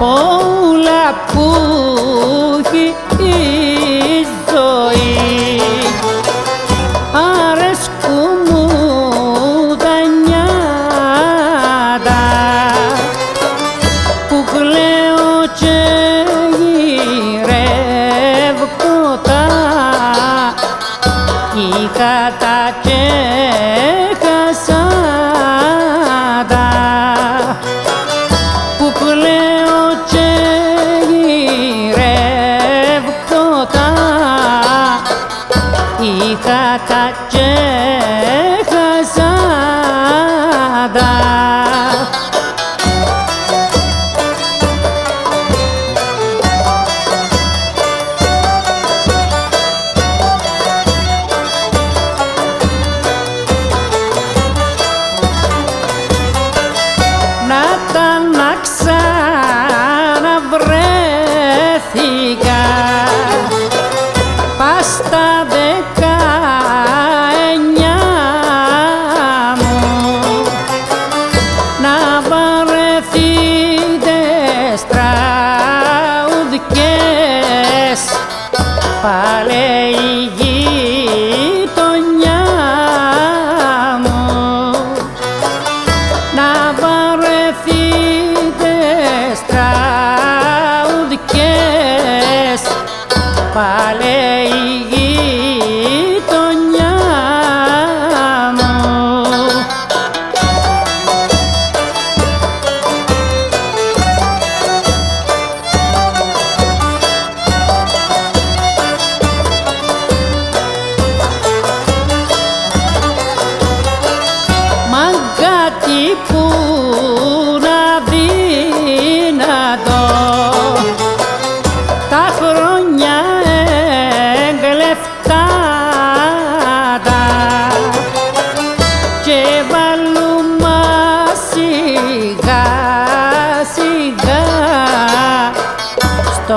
όλα που έχει η ζωή. Αρέσκουν μου τα νιάτα που κλαίω και γυρεύω τα είχα τα και χάσα είχα τα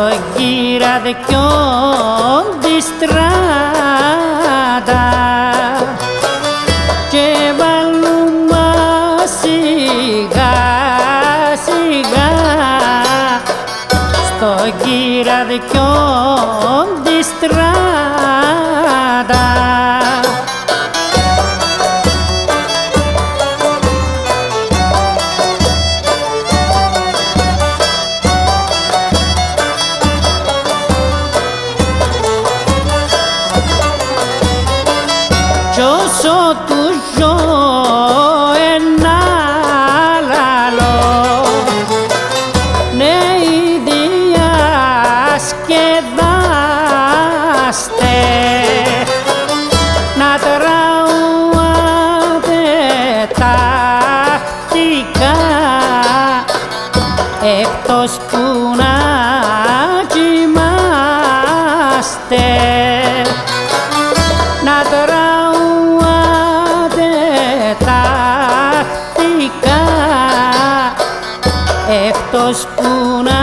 στο γυραδικιόν της στράτα. Και βάλουμε σιγά σιγά στο γυραδικιόν της στράτα εκτός που να κοιμάστε. Να τραούατε τακτικά εκτός που να